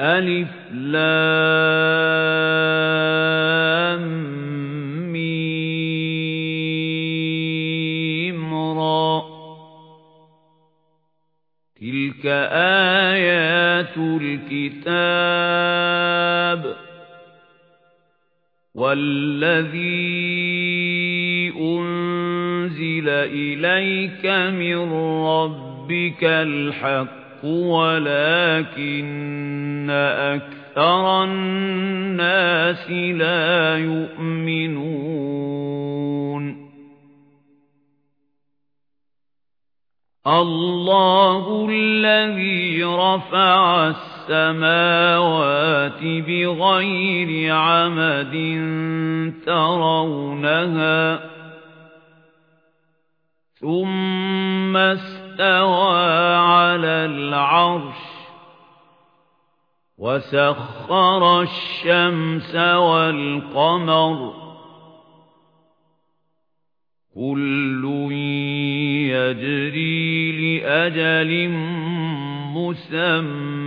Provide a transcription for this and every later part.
ألف لام ميم را. تلك آيات الكتاب. والذي أنزل إليك من ربك الحق. ولكن أكثر الناس لا يؤمنون. الله الذي رفع السماوات بغير عمد ترونها ثم استوى على العرش وسخر الشمس والقمر كل يجري لأجل مسمى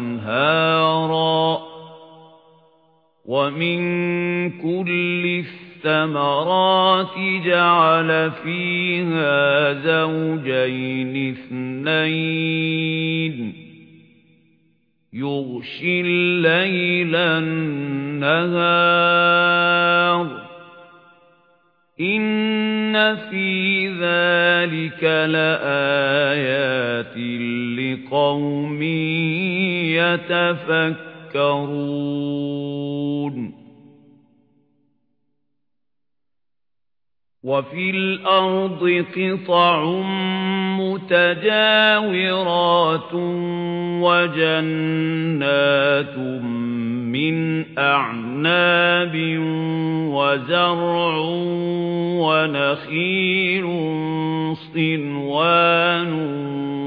ومن كل الثمرات جعل فيها زوجين اثنين. يغشي الليل النهار. إن في ذلك لآيات لقوم يتفكرون. وفي الأرض قطع متجاورات وجنات من أعناب وزرع ونخيل صنوان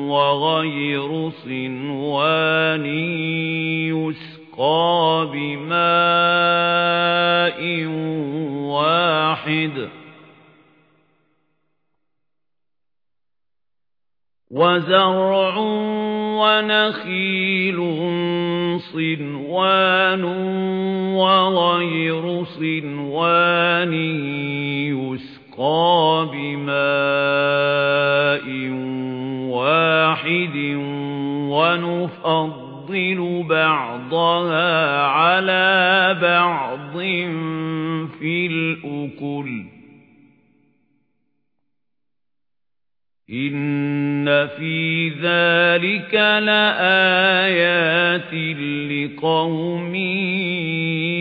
وغير صنوان يسقى بماء واحد وزرع ونخيل صنوان وغير صنوان يسقى بماء واحد ونفضل بعضها على بعض في الأكل. إن في ذلك لآيات لقوم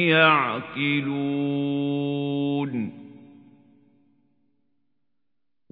يعقلون.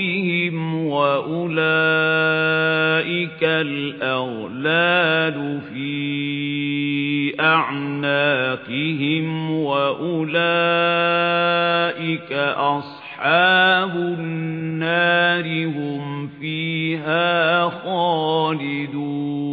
رَبِّهِمْ وَأُولَئِكَ الْأَغْلَالُ فِي أَعْنَاقِهِمْ وَأُولَئِكَ أَصْحَابُ النَّارِ هُمْ فِيهَا خَالِدُونَ